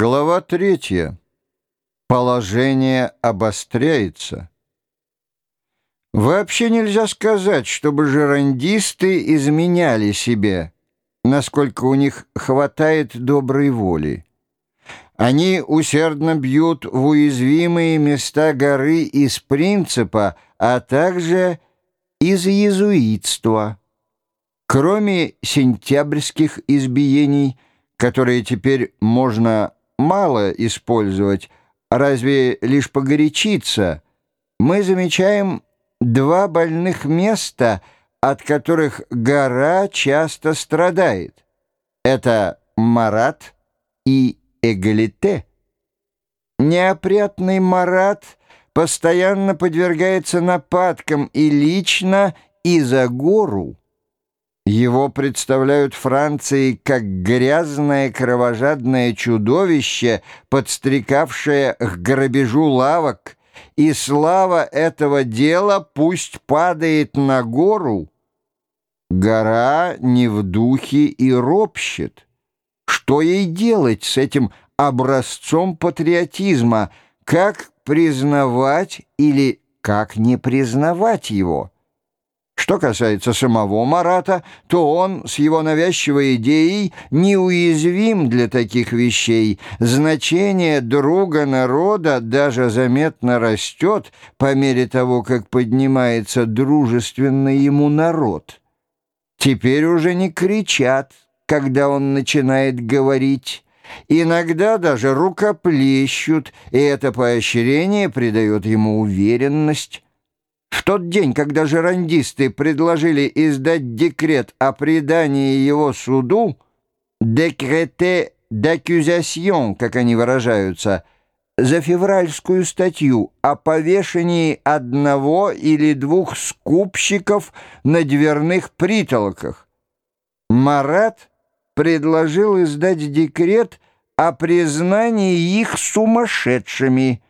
Глава третья. Положение обостряется. Вообще нельзя сказать, чтобы жерандисты изменяли себе, насколько у них хватает доброй воли. Они усердно бьют в уязвимые места горы из принципа, а также из иезуитства. Кроме сентябрьских избиений, которые теперь можно мало использовать, разве лишь погорячиться, мы замечаем два больных места, от которых гора часто страдает. Это Марат и Эгалите. Неопрятный Марат постоянно подвергается нападкам и лично, и за гору. Его представляют Франции как грязное кровожадное чудовище, подстрекавшее к грабежу лавок, и слава этого дела пусть падает на гору. Гора не в духе и ропщет. Что ей делать с этим образцом патриотизма? Как признавать или как не признавать его? Что касается самого Марата, то он с его навязчивой идеей неуязвим для таких вещей. Значение друга народа даже заметно растет по мере того, как поднимается дружественный ему народ. Теперь уже не кричат, когда он начинает говорить. Иногда даже рукоплещут, и это поощрение придает ему уверенность. В тот день, когда жерандисты предложили издать декрет о предании его суду, «декрете d'accusation», как они выражаются, за февральскую статью о повешении одного или двух скупщиков на дверных притолках. Марат предложил издать декрет о признании их сумасшедшими –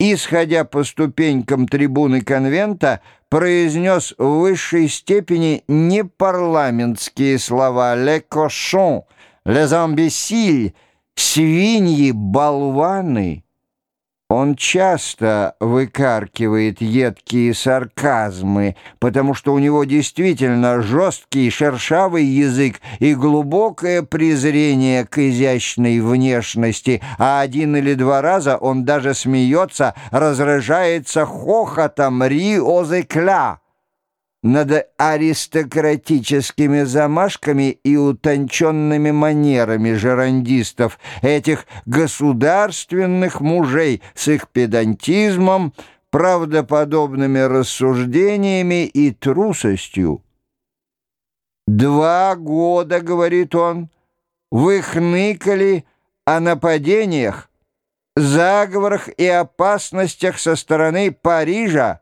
исходя по ступенькам трибуны конвента, произнес в высшей степени непарламентские слова «le cochon», «les imbéciles», «свиньи», «болваны». Он часто выкаркивает едкие сарказмы, потому что у него действительно жесткий шершавый язык и глубокое презрение к изящной внешности, а один или два раза он даже смеется, разражается хохотом «ри-озекля» над аристократическими замашками и утонченными манерами жерандистов, этих государственных мужей с их педантизмом, правдоподобными рассуждениями и трусостью. «Два года, — говорит он, — вы хныкали о нападениях, заговорах и опасностях со стороны Парижа,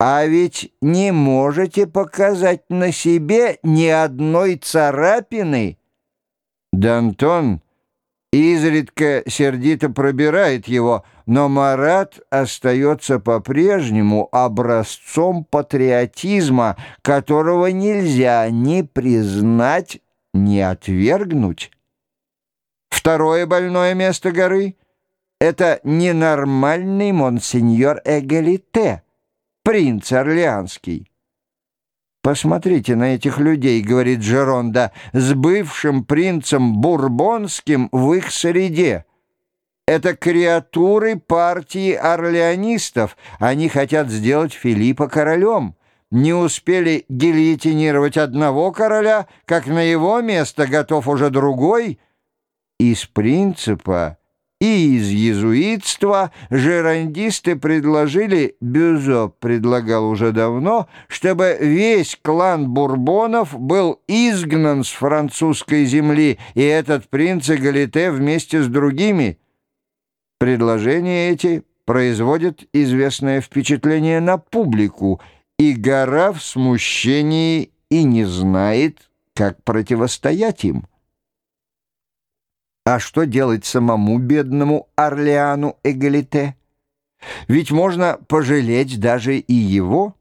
а ведь не можете показать на себе ни одной царапины. Д'Антон изредка сердито пробирает его, но Марат остается по-прежнему образцом патриотизма, которого нельзя ни признать, ни отвергнуть. Второе больное место горы — это ненормальный монсеньор Эгалите — принц Орлеанский. «Посмотрите на этих людей», — говорит Жеронда, — «с бывшим принцем Бурбонским в их среде». Это креатуры партии орлеонистов. Они хотят сделать Филиппа королем. Не успели гильотинировать одного короля, как на его место готов уже другой. Из принципа и из иезуитства жерандисты предложили, Бюзо предлагал уже давно, чтобы весь клан Бурбонов был изгнан с французской земли, и этот принц Эгалите вместе с другими. Предложения эти производят известное впечатление на публику, и гора в смущении и не знает, как противостоять им. А что делать самому бедному Орлеану Эгалите? Ведь можно пожалеть даже и его,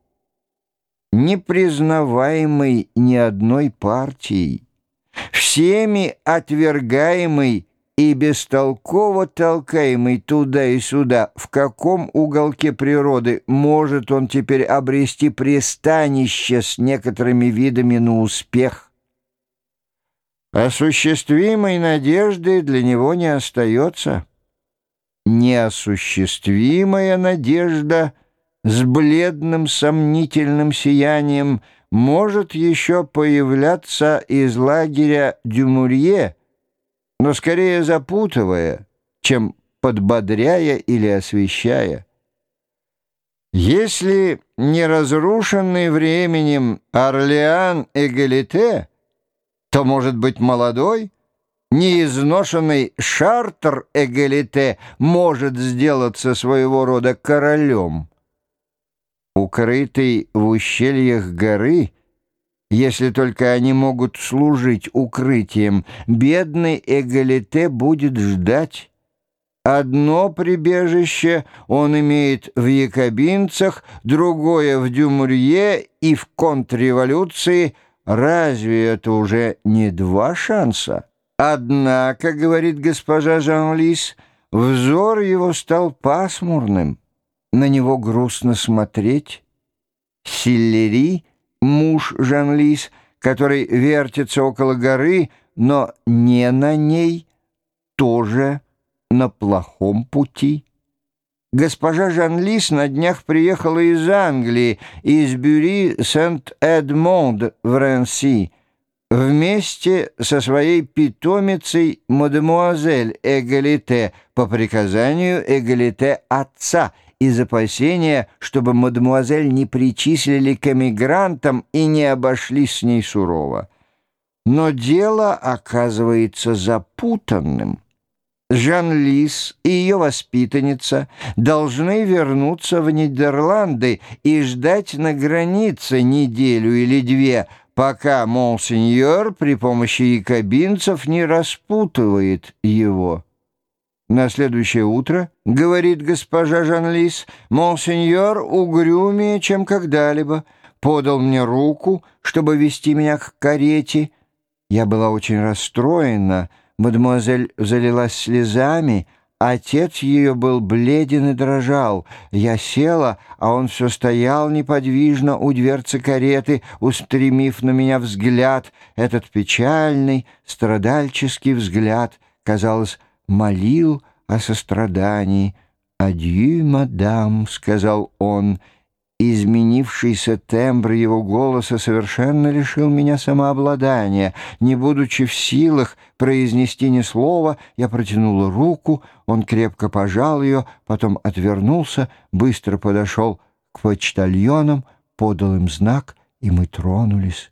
не признаваемый ни одной партией, всеми отвергаемый и бестолково толкаемый туда и сюда, в каком уголке природы может он теперь обрести пристанище с некоторыми видами на успех? Осуществимой надежды для него не остается. Неосуществимая надежда с бледным сомнительным сиянием может еще появляться из лагеря Дюмурье, но скорее запутывая, чем подбодряя или освещая. Если не разрушенный временем Орлеан Эгалите, то, может быть, молодой, неизношенный Шартер Эгалите может сделаться своего рода королем. Укрытый в ущельях горы — если только они могут служить укрытием, бедный Эгалите будет ждать. Одно прибежище он имеет в якобинцах, другое в Дюмурье и в контрреволюции. Разве это уже не два шанса? Однако, говорит госпожа Жан-Лис, взор его стал пасмурным. На него грустно смотреть. Силлери — муж Жан-Лис, который вертится около горы, но не на ней, тоже на плохом пути. Госпожа Жан-Лис на днях приехала из Англии, из Бюри Сент-Эдмонд в Ренси, вместе со своей питомицей мадемуазель Эгалите по приказанию Эгалите отца — из опасения, чтобы мадемуазель не причислили к эмигрантам и не обошлись с ней сурово. Но дело оказывается запутанным. Жан-Лис и ее воспитанница должны вернуться в Нидерланды и ждать на границе неделю или две, пока монсеньор при помощи якобинцев не распутывает его. На следующее утро, говорит госпожа Жанлис, монсеньор угрюмее, чем когда-либо, подал мне руку, чтобы вести меня к карете. Я была очень расстроена, мадемуазель залилась слезами, Отец ее был бледен и дрожал. Я села, а он все стоял неподвижно у дверцы кареты, устремив на меня взгляд. Этот печальный, страдальческий взгляд, казалось, молил о сострадании. «Адью, мадам», — сказал он, — Изменившийся тембр его голоса совершенно лишил меня самообладания. Не будучи в силах произнести ни слова, я протянула руку, он крепко пожал ее, потом отвернулся, быстро подошел к почтальонам, подал им знак, и мы тронулись.